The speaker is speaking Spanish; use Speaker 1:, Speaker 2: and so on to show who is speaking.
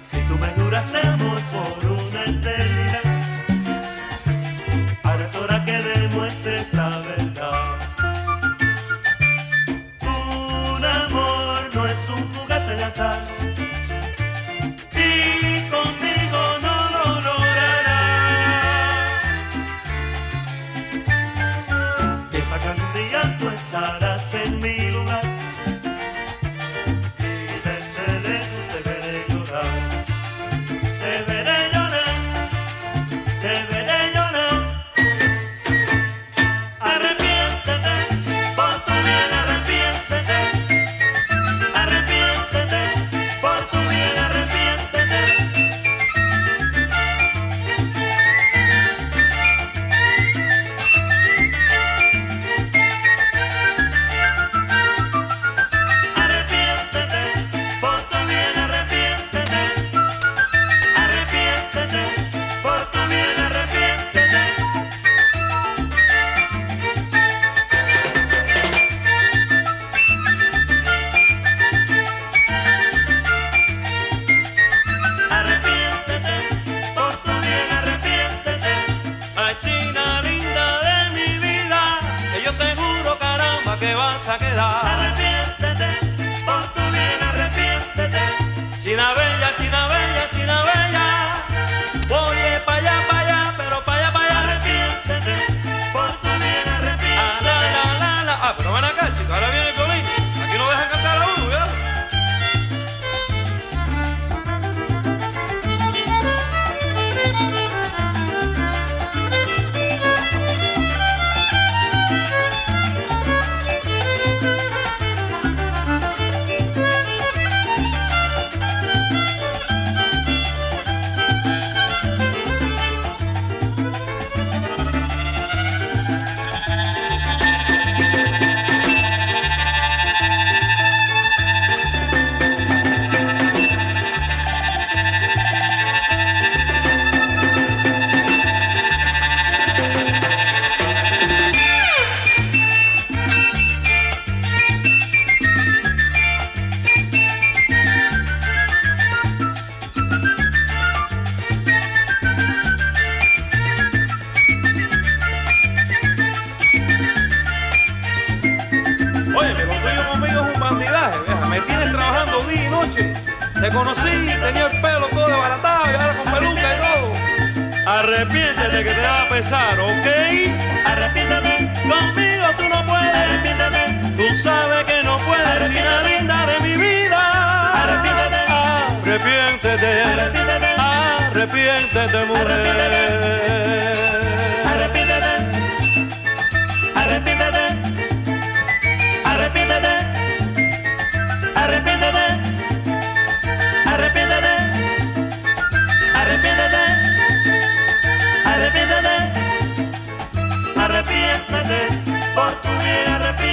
Speaker 1: Si tú me juraste amor por una eternidad, ahora es hora que demuestres la verdad. Un amor no es un juguete de azar. te ve.
Speaker 2: tienes trabajando día y noche. Te conocí, tenía el pelo todo desbaratado y ahora con peluca y todo. Arrepiéntete que te va a pesar, ¿ok?
Speaker 1: Arrepiéntete,
Speaker 2: conmigo tú no puedes. Arrepiéntete, tú sabes que no puedes. Arrepiéntete, linda de mi vida. Arrepiéntete, arrepiéntete, arrepiéntete, arrepiéntete mujer. Arrepiéntete.
Speaker 1: por tu.